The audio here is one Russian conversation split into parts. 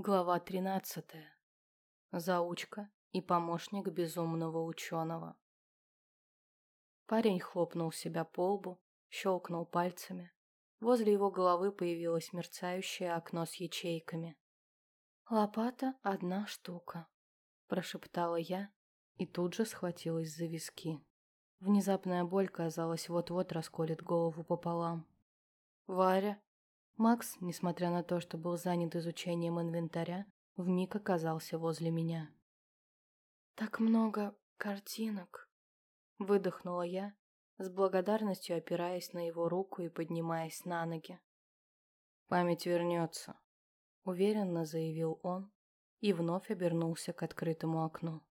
Глава 13. Заучка и помощник безумного ученого. Парень хлопнул себя по лбу, щелкнул пальцами. Возле его головы появилось мерцающее окно с ячейками. «Лопата — одна штука», — прошептала я и тут же схватилась за виски. Внезапная боль, казалось, вот-вот расколет голову пополам. «Варя, Макс, несмотря на то, что был занят изучением инвентаря, вмиг оказался возле меня. «Так много картинок!» — выдохнула я, с благодарностью опираясь на его руку и поднимаясь на ноги. «Память вернется», — уверенно заявил он и вновь обернулся к открытому окну.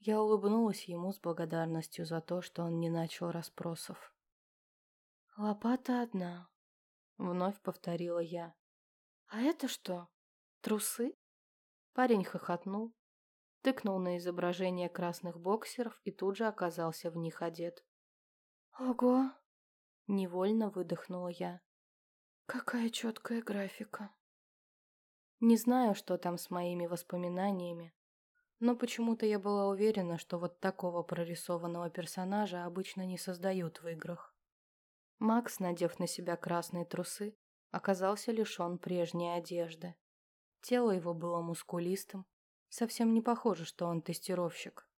Я улыбнулась ему с благодарностью за то, что он не начал расспросов. «Лопата одна», Вновь повторила я. «А это что? Трусы?» Парень хохотнул, тыкнул на изображение красных боксеров и тут же оказался в них одет. «Ого!» — невольно выдохнула я. «Какая четкая графика!» Не знаю, что там с моими воспоминаниями, но почему-то я была уверена, что вот такого прорисованного персонажа обычно не создают в играх. Макс, надев на себя красные трусы, оказался лишен прежней одежды. Тело его было мускулистым, совсем не похоже, что он тестировщик.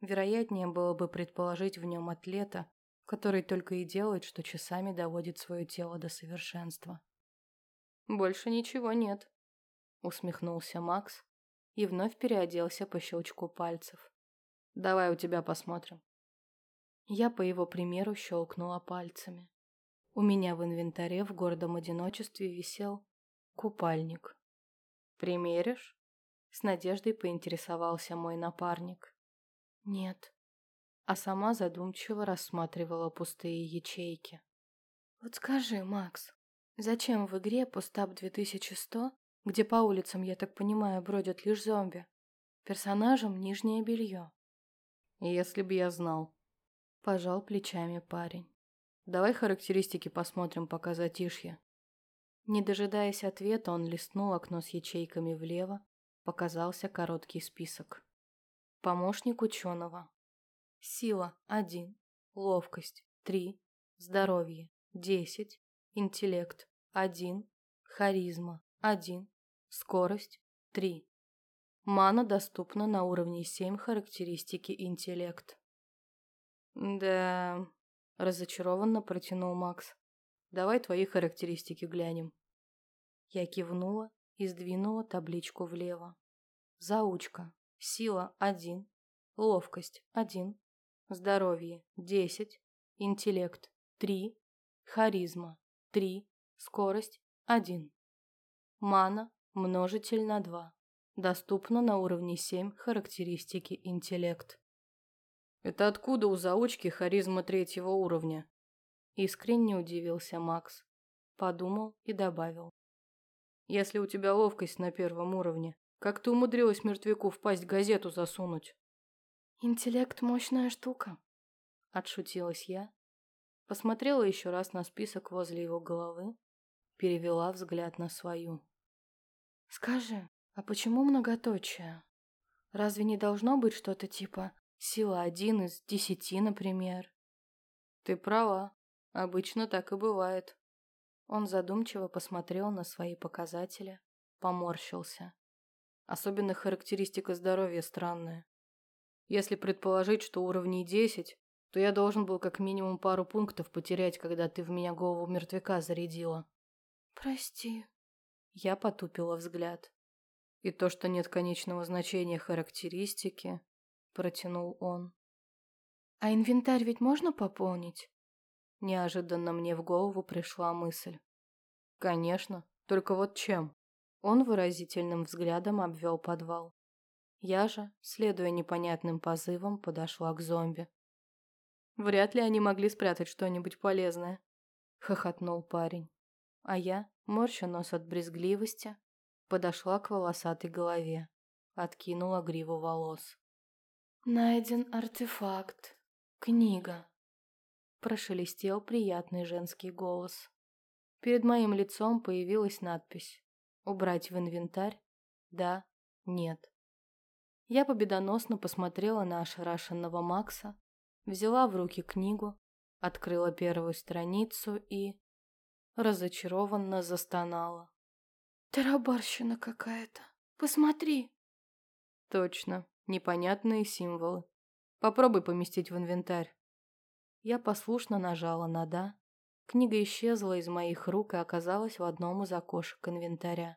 Вероятнее было бы предположить в нем атлета, который только и делает, что часами доводит свое тело до совершенства. «Больше ничего нет», — усмехнулся Макс и вновь переоделся по щелчку пальцев. «Давай у тебя посмотрим». Я по его примеру щелкнула пальцами. У меня в инвентаре в гордом одиночестве висел купальник. «Примеришь?» С надеждой поинтересовался мой напарник. «Нет». А сама задумчиво рассматривала пустые ячейки. «Вот скажи, Макс, зачем в игре Пустап 2100, где по улицам, я так понимаю, бродят лишь зомби, персонажам нижнее белье?» «Если бы я знал», Пожал плечами парень. Давай характеристики посмотрим, пока затишье. Не дожидаясь ответа, он листнул окно с ячейками влево, показался короткий список. Помощник ученого. Сила – 1, ловкость – 3, здоровье – 10, интеллект – 1, харизма – 1, скорость – 3. Мана доступна на уровне 7 характеристики интеллект. «Да...» — разочарованно протянул Макс. «Давай твои характеристики глянем». Я кивнула и сдвинула табличку влево. Заучка. Сила – 1. Ловкость – 1. Здоровье – 10. Интеллект – 3. Харизма – 3. Скорость – 1. Мана – множитель на 2. Доступно на уровне 7 характеристики интеллект. Это откуда у заучки харизма третьего уровня? Искренне удивился Макс. Подумал и добавил. Если у тебя ловкость на первом уровне, как ты умудрилась мертвяку впасть газету засунуть? Интеллект – мощная штука. Отшутилась я. Посмотрела еще раз на список возле его головы, перевела взгляд на свою. «Скажи, а почему многоточие? Разве не должно быть что-то типа Сила один из десяти, например. Ты права. Обычно так и бывает. Он задумчиво посмотрел на свои показатели, поморщился. Особенно характеристика здоровья странная. Если предположить, что уровней десять, то я должен был как минимум пару пунктов потерять, когда ты в меня голову мертвяка зарядила. Прости. Я потупила взгляд. И то, что нет конечного значения характеристики, протянул он. А инвентарь ведь можно пополнить? Неожиданно мне в голову пришла мысль. Конечно, только вот чем? Он выразительным взглядом обвел подвал. Я же, следуя непонятным позывам, подошла к зомби. Вряд ли они могли спрятать что-нибудь полезное, хохотнул парень. А я, морща нос от брезгливости, подошла к волосатой голове, откинула гриву волос. «Найден артефакт. Книга», – прошелестел приятный женский голос. Перед моим лицом появилась надпись «Убрать в инвентарь Да, нет. Я победоносно посмотрела на ошарашенного Макса, взяла в руки книгу, открыла первую страницу и... разочарованно застонала. «Тарабарщина какая-то! Посмотри!» «Точно, непонятные символы. Попробуй поместить в инвентарь». Я послушно нажала на «да». Книга исчезла из моих рук и оказалась в одном из окошек инвентаря.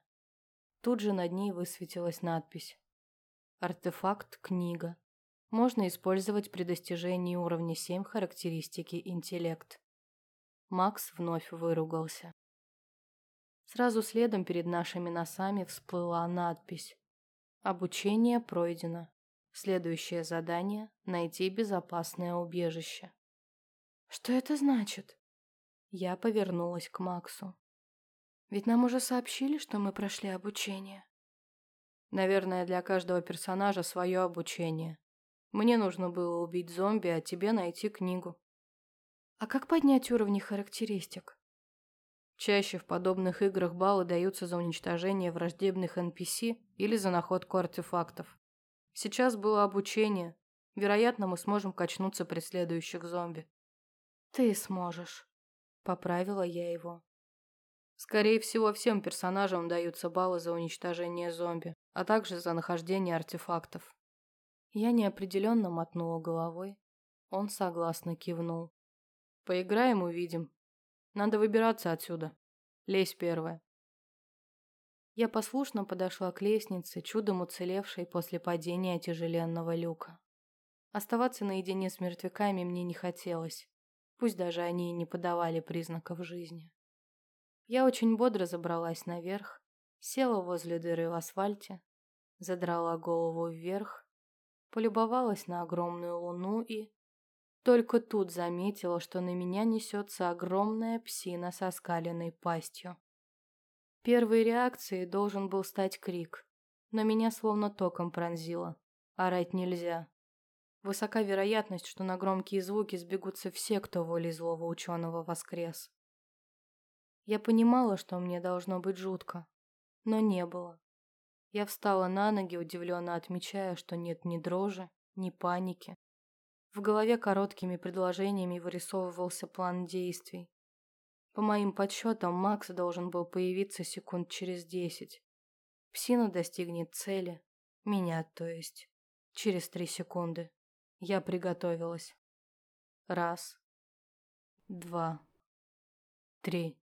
Тут же над ней высветилась надпись Артефакт книга. Можно использовать при достижении уровня 7 характеристики интеллект. Макс вновь выругался. Сразу следом перед нашими носами всплыла надпись. Обучение пройдено. Следующее задание – найти безопасное убежище. Что это значит? Я повернулась к Максу. Ведь нам уже сообщили, что мы прошли обучение. Наверное, для каждого персонажа свое обучение. Мне нужно было убить зомби, а тебе найти книгу. А как поднять уровни характеристик? Чаще в подобных играх баллы даются за уничтожение враждебных NPC или за находку артефактов. Сейчас было обучение. Вероятно, мы сможем качнуться при следующих зомби. Ты сможешь. Поправила я его. Скорее всего, всем персонажам даются баллы за уничтожение зомби, а также за нахождение артефактов. Я неопределенно мотнула головой. Он согласно кивнул. Поиграем, увидим. Надо выбираться отсюда. Лезь первая. Я послушно подошла к лестнице, чудом уцелевшей после падения тяжеленного люка. Оставаться наедине с мертвяками мне не хотелось, пусть даже они и не подавали признаков жизни. Я очень бодро забралась наверх, села возле дыры в асфальте, задрала голову вверх, полюбовалась на огромную луну и... Только тут заметила, что на меня несется огромная псина со скаленной пастью. Первой реакцией должен был стать крик, но меня словно током пронзило. Орать нельзя. Высока вероятность, что на громкие звуки сбегутся все, кто волей злого ученого воскрес. Я понимала, что мне должно быть жутко, но не было. Я встала на ноги, удивленно отмечая, что нет ни дрожи, ни паники. В голове короткими предложениями вырисовывался план действий. По моим подсчетам, Макс должен был появиться секунд через десять. Псина достигнет цели. Меня, то есть. Через три секунды. Я приготовилась. Раз. Два. Три.